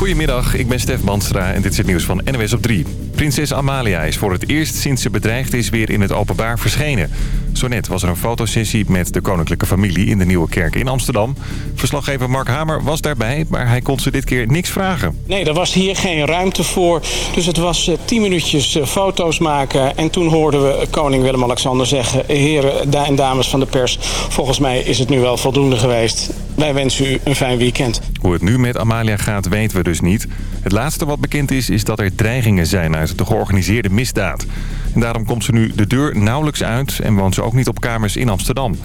Goedemiddag, ik ben Stef Banstra en dit is het nieuws van NWS op 3. Prinses Amalia is voor het eerst sinds ze bedreigd is weer in het openbaar verschenen. Zo net was er een fotosessie met de koninklijke familie in de Nieuwe Kerk in Amsterdam. Verslaggever Mark Hamer was daarbij, maar hij kon ze dit keer niks vragen. Nee, er was hier geen ruimte voor. Dus het was uh, tien minuutjes uh, foto's maken. En toen hoorden we koning Willem-Alexander zeggen... heren en dames van de pers, volgens mij is het nu wel voldoende geweest. Wij wensen u een fijn weekend. Hoe het nu met Amalia gaat, weten we dus niet. Het laatste wat bekend is, is dat er dreigingen zijn uit de georganiseerde misdaad. En daarom komt ze nu de deur nauwelijks uit en woont ze ook niet op kamers in Amsterdam.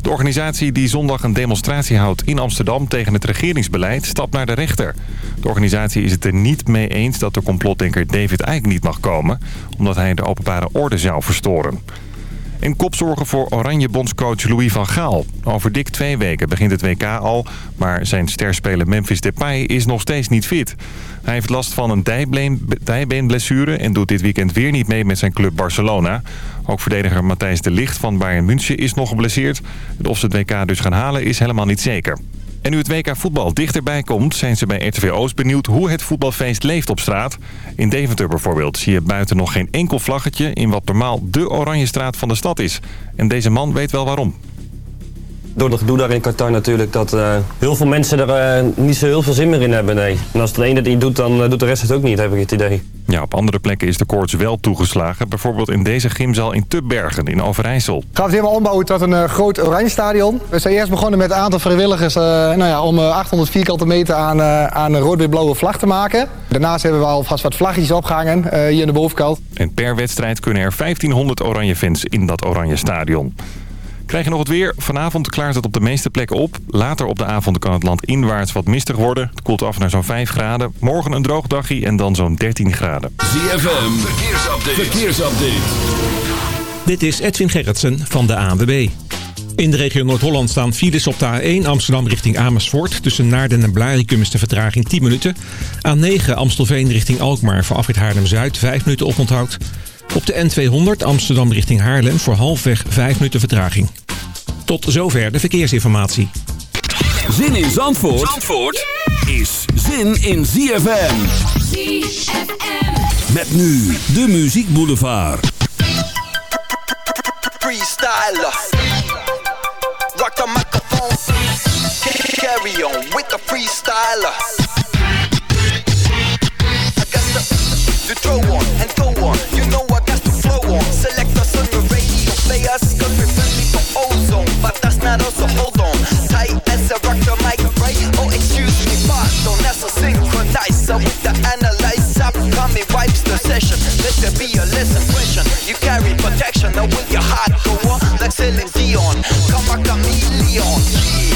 De organisatie die zondag een demonstratie houdt in Amsterdam tegen het regeringsbeleid stapt naar de rechter. De organisatie is het er niet mee eens dat de complotdenker David Icke niet mag komen, omdat hij de openbare orde zou verstoren. En kopzorgen voor Oranje bondscoach Louis van Gaal. Over dik twee weken begint het WK al, maar zijn sterspeler Memphis Depay is nog steeds niet fit. Hij heeft last van een dijbeenblessure en doet dit weekend weer niet mee met zijn club Barcelona. Ook verdediger Matthijs de Ligt van Bayern München is nog geblesseerd. Of ze het WK dus gaan halen is helemaal niet zeker. En nu het WK voetbal dichterbij komt, zijn ze bij RTV Oost benieuwd hoe het voetbalfeest leeft op straat. In Deventer bijvoorbeeld zie je buiten nog geen enkel vlaggetje in wat normaal de oranje straat van de stad is. En deze man weet wel waarom door het gedoe daar in Qatar natuurlijk dat uh, heel veel mensen er uh, niet zo heel veel zin meer in hebben. Nee. En als de ene het niet doet, dan uh, doet de rest het ook niet, heb ik het idee. Ja, op andere plekken is de koorts wel toegeslagen. Bijvoorbeeld in deze gymzaal in Tubbergen in Overijssel. Gaan we het helemaal ombouwen tot een groot oranje stadion. We zijn eerst begonnen met een aantal vrijwilligers nou ja, om 800 vierkante meter aan, aan een rood-wit-blauwe vlag te maken. Daarnaast hebben we alvast wat vlaggetjes opgehangen hier in de bovenkant. En per wedstrijd kunnen er 1500 oranje fans in dat oranje stadion. Krijg je nog het weer? Vanavond klaart het op de meeste plekken op. Later op de avond kan het land inwaarts wat mistig worden. Het koelt af naar zo'n 5 graden. Morgen een droog dagje en dan zo'n 13 graden. ZFM, verkeersupdate. verkeersupdate. Dit is Edwin Gerritsen van de ANWB. In de regio Noord-Holland staan files op de A1 Amsterdam richting Amersfoort. Tussen Naarden en Blarikum is de vertraging 10 minuten. A9 Amstelveen richting Alkmaar voor afrit Haarlem-Zuid 5 minuten oponthoud. Op de N200 Amsterdam richting Haarlem voor halfweg 5 minuten vertraging. Tot zover de verkeersinformatie. Zin in Zandvoort, Zandvoort is zin in ZFM. ZFM. Met nu de Muziek Boulevard. Freestyler. Rock the microphone. Carry on with the freestyler. I got the, the throw on and go on. You know Select us on the radio. Play us we're friendly for ozone. But that's not us, so hold on. Tight as a rock the mic, right? Oh, excuse me, pardon. That's a synchronizer with the analyzer. Coming wipes the session. Let there be a lesson question. You carry protection. Now will your heart go on? Like Celine Dion. Come a chameleon. Yeah,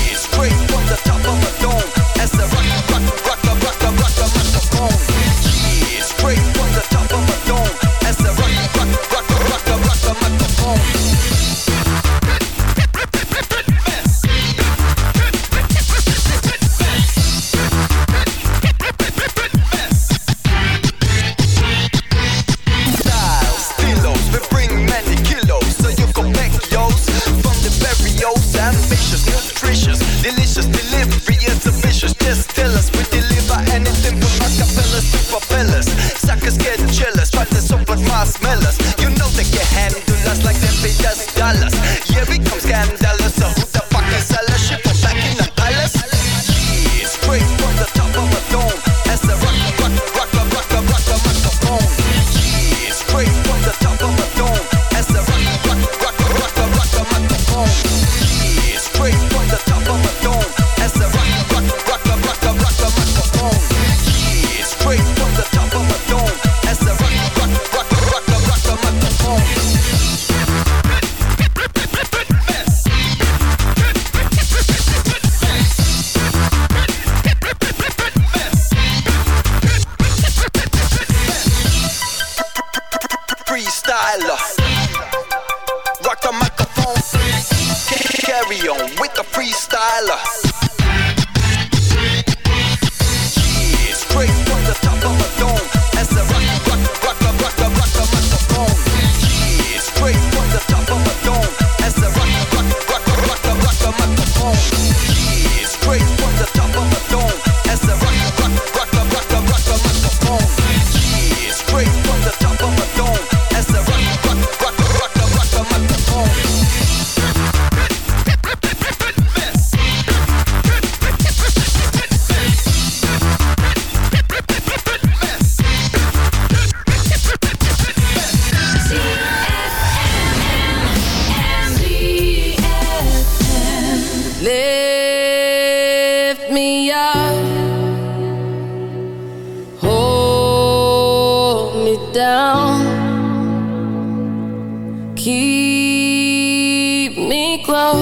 Keep me close.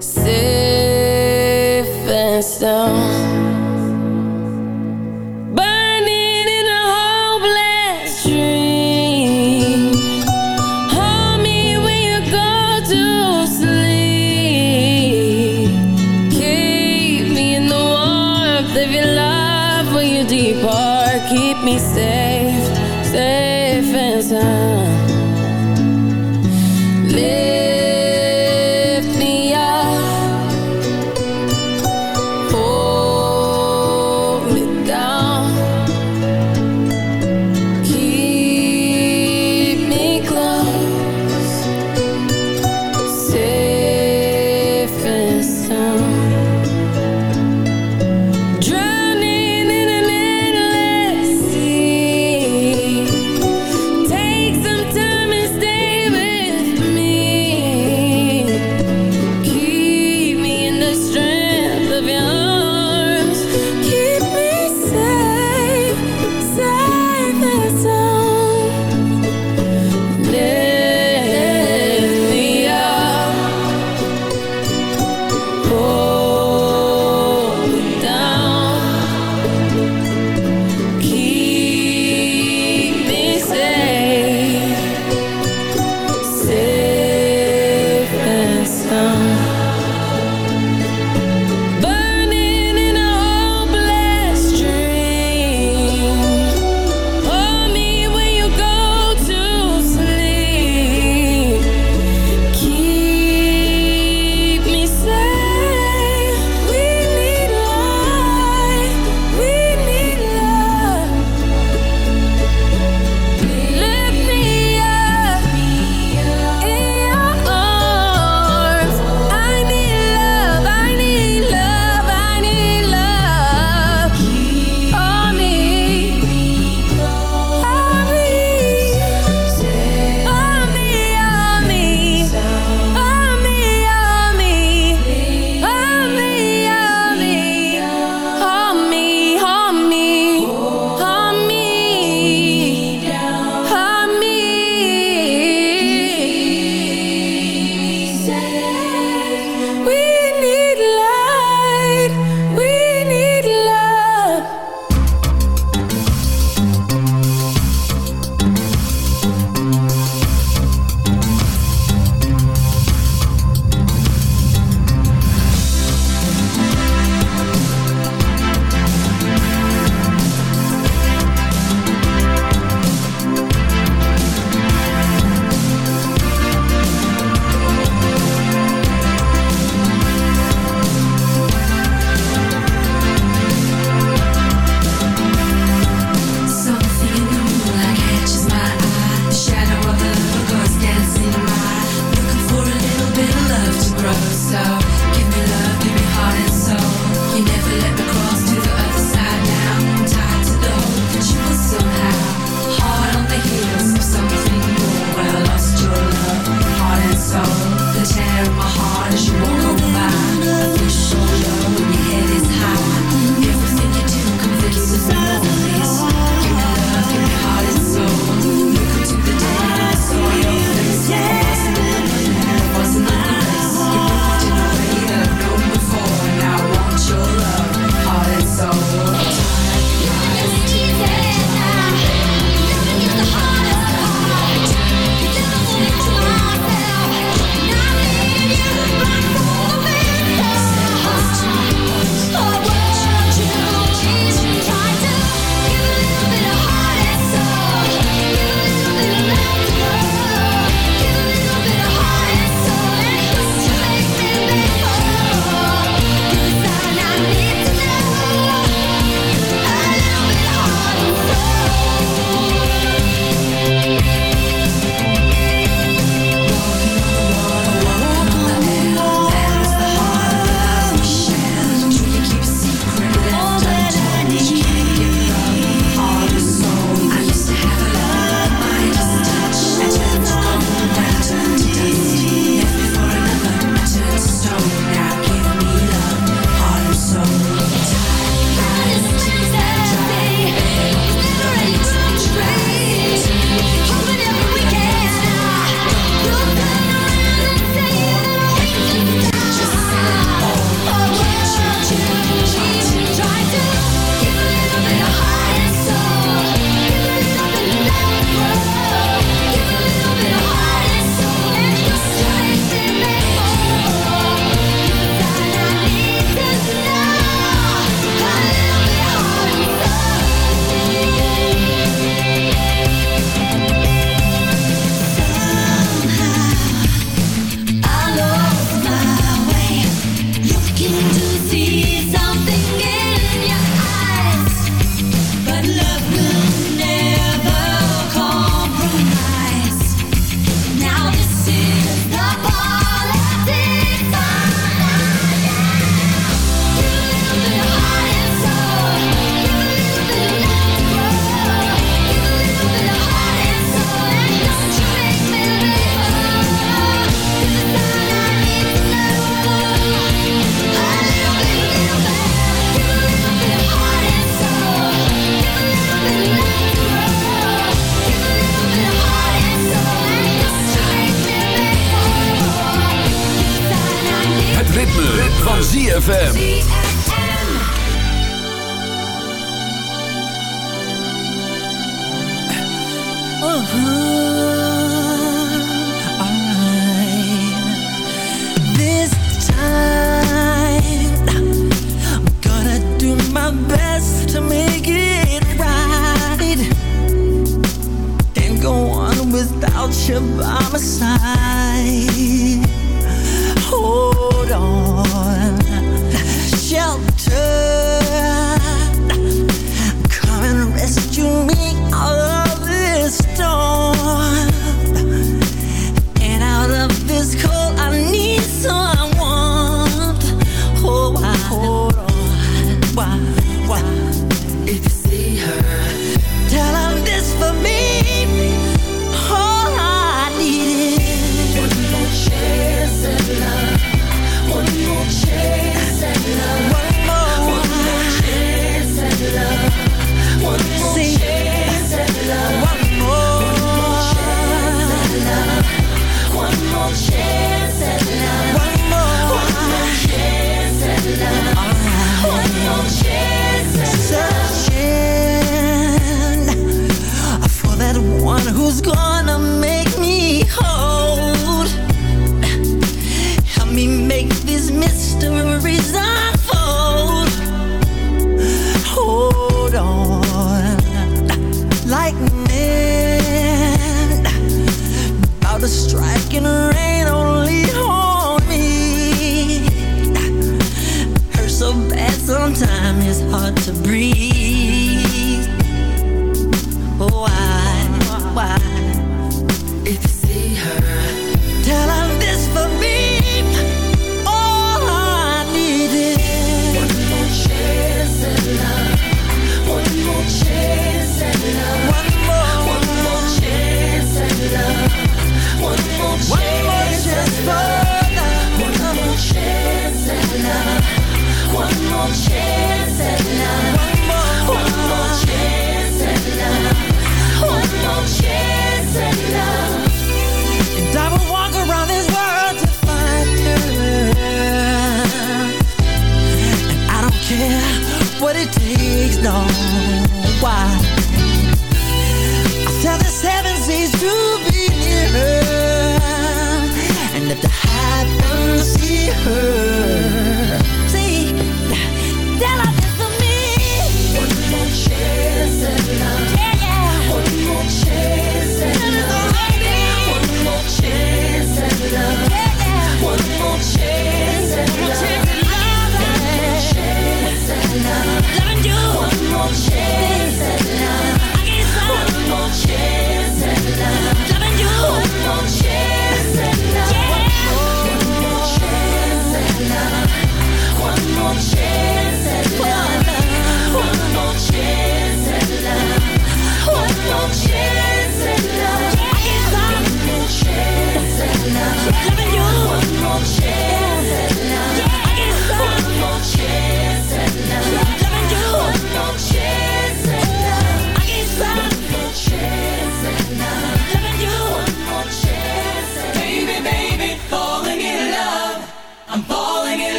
Safe and sound.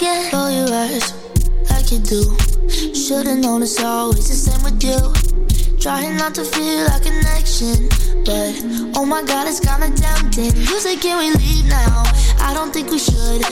again. Roll your eyes like you do. Should've known it's always the same with you. Trying not to feel a connection, but oh my god, it's kinda tempting. You say, can we leave now? I don't think we should.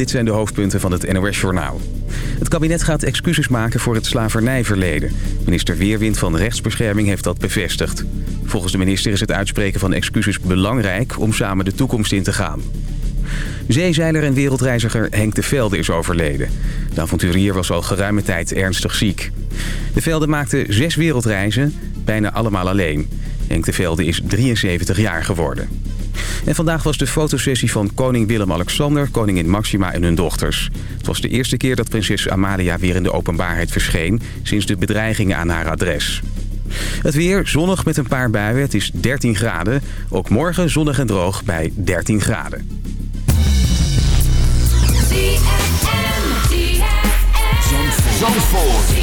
Dit zijn de hoofdpunten van het NOS-journaal. Het kabinet gaat excuses maken voor het slavernijverleden. Minister Weerwind van Rechtsbescherming heeft dat bevestigd. Volgens de minister is het uitspreken van excuses belangrijk om samen de toekomst in te gaan. Zeezeiler en wereldreiziger Henk de Velde is overleden. De avonturier was al geruime tijd ernstig ziek. De Velde maakte zes wereldreizen, bijna allemaal alleen. Henk de Velde is 73 jaar geworden. En vandaag was de fotosessie van koning Willem-Alexander, koningin Maxima en hun dochters. Het was de eerste keer dat prinses Amalia weer in de openbaarheid verscheen... sinds de bedreigingen aan haar adres. Het weer zonnig met een paar buien. Het is 13 graden. Ook morgen zonnig en droog bij 13 graden. Zandvoort.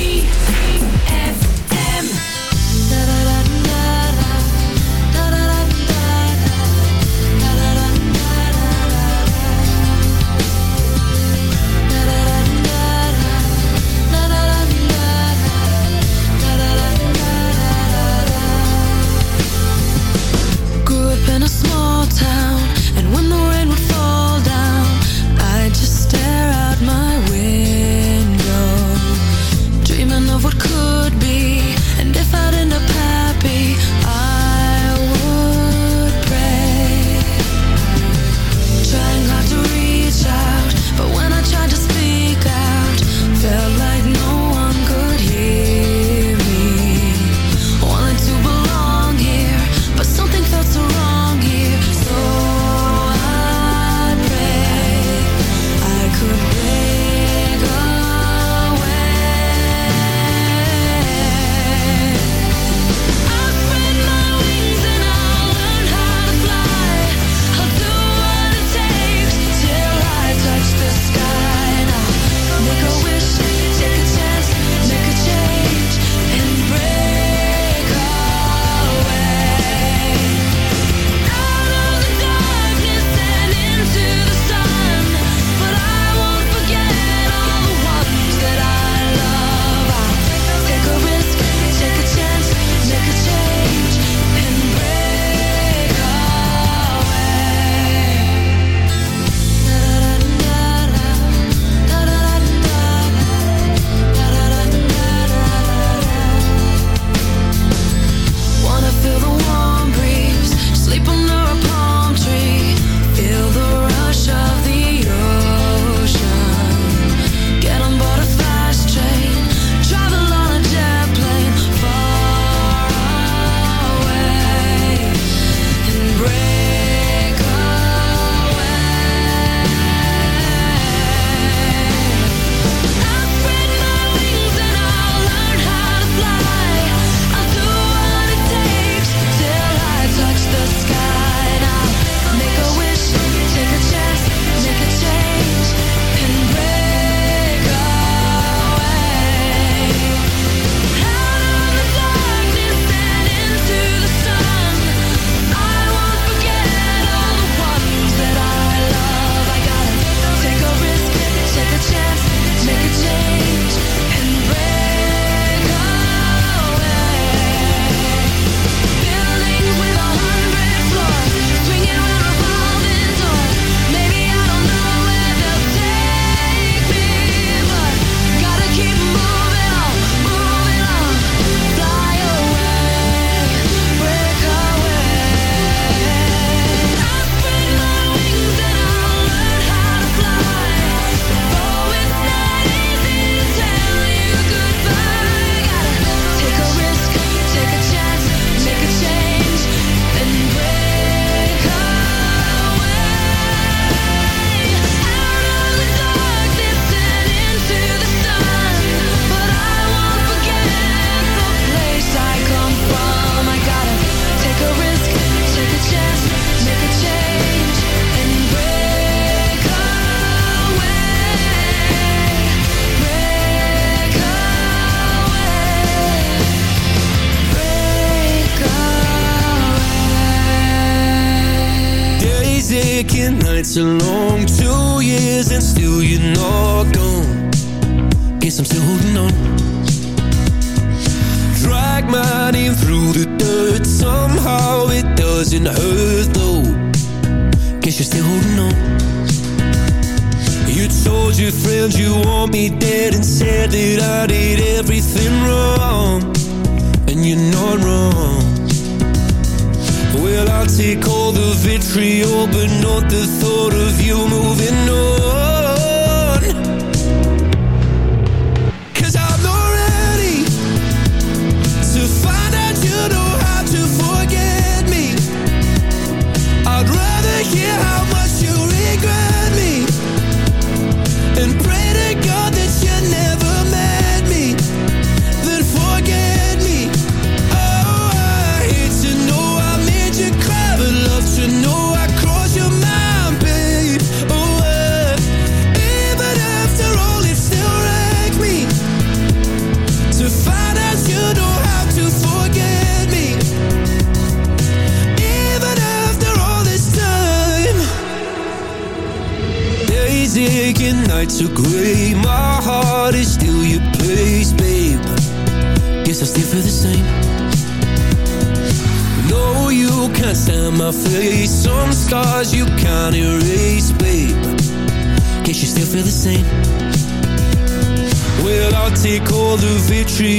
alone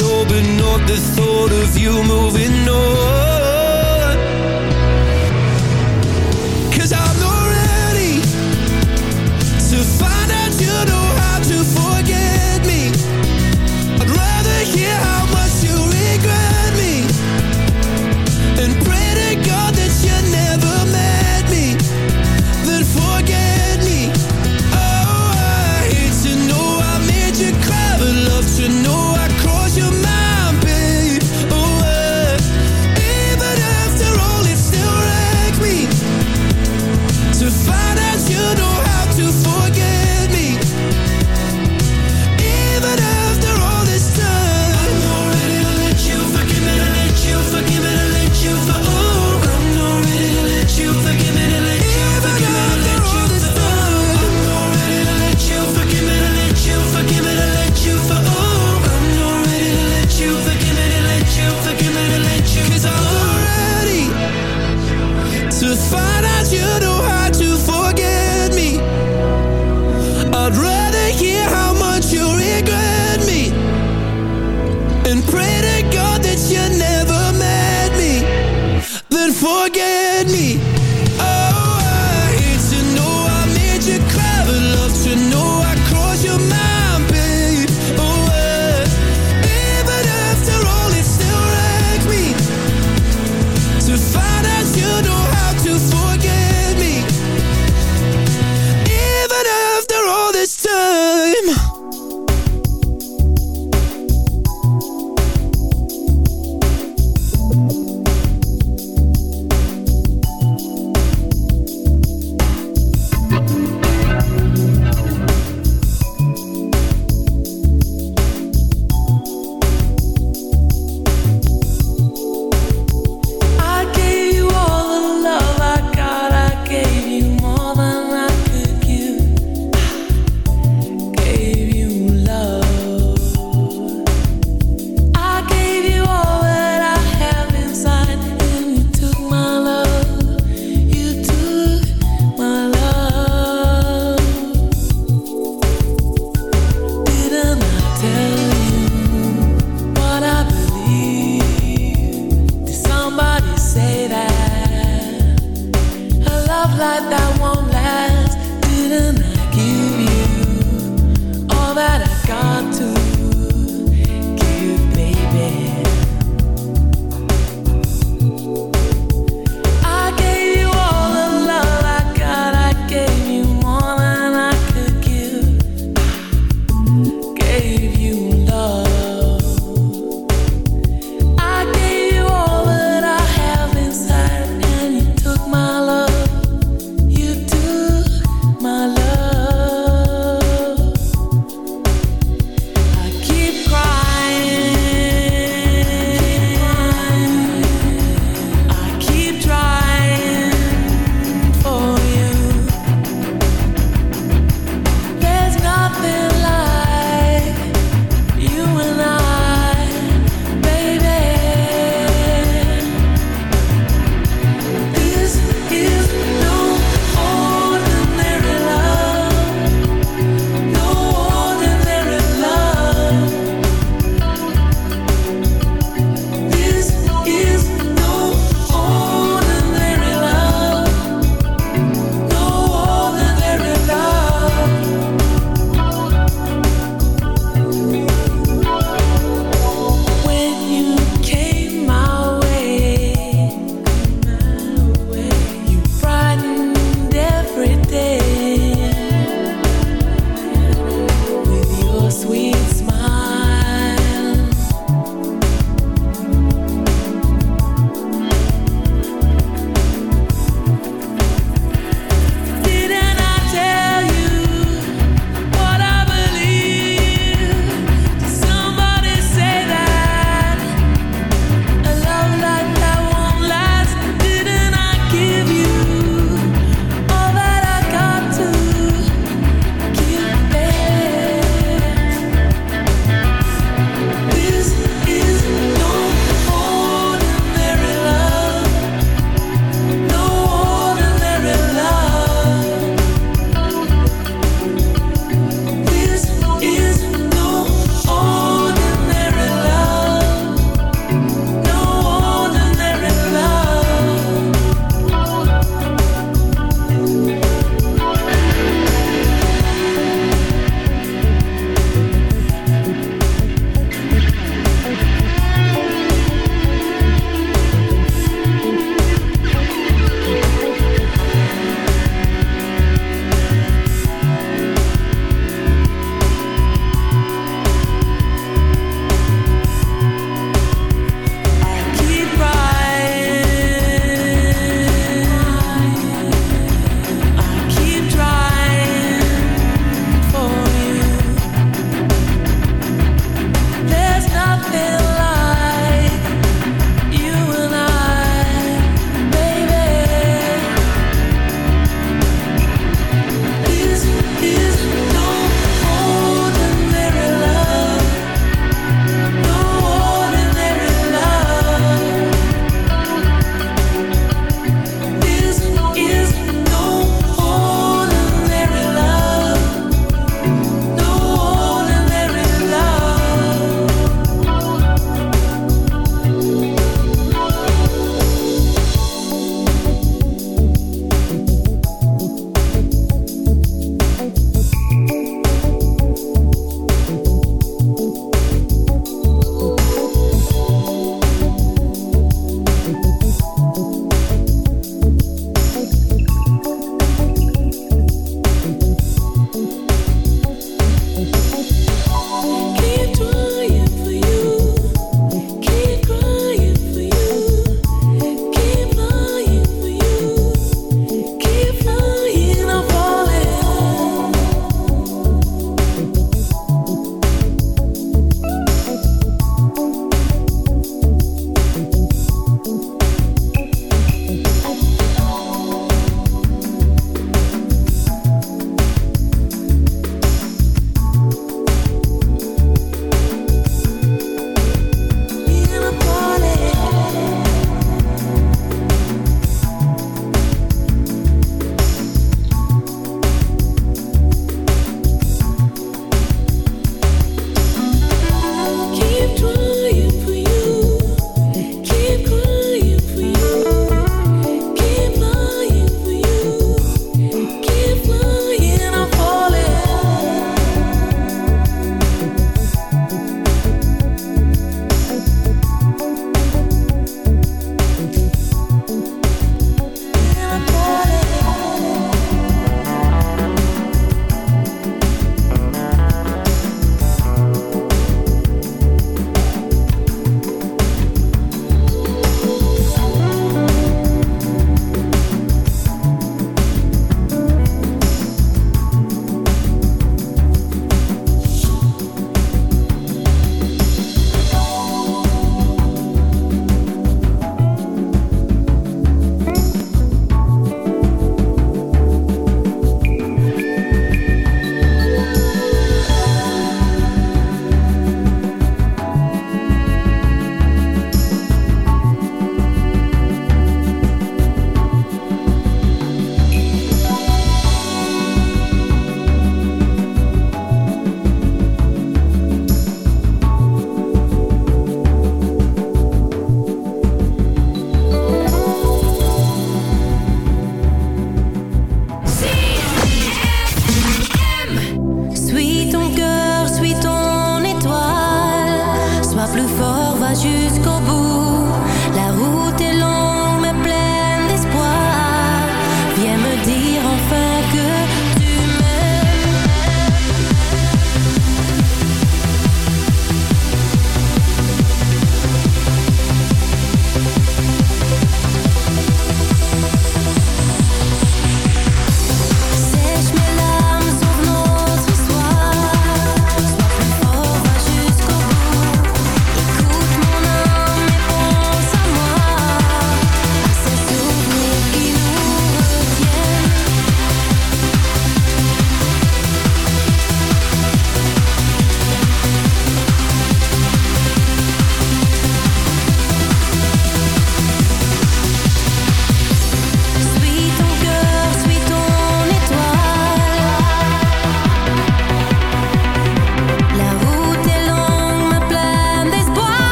you're, but not the thought of you moving on.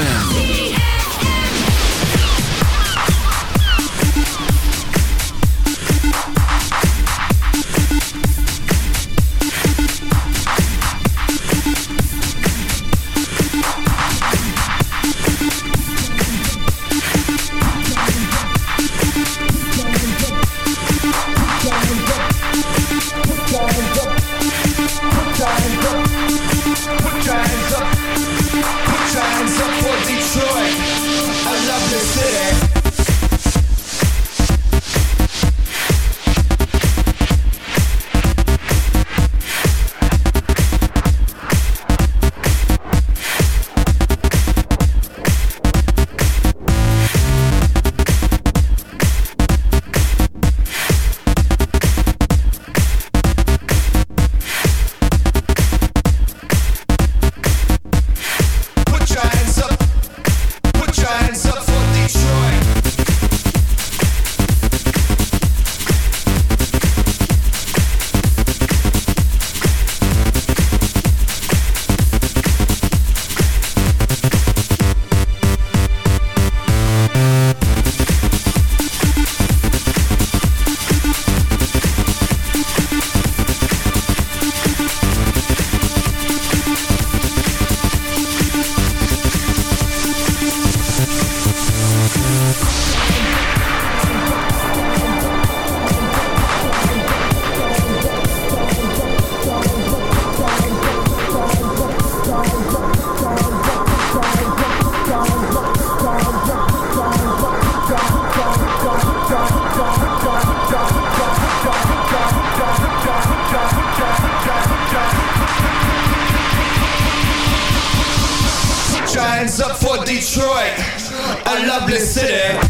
ZFM. For Detroit, a lovely city.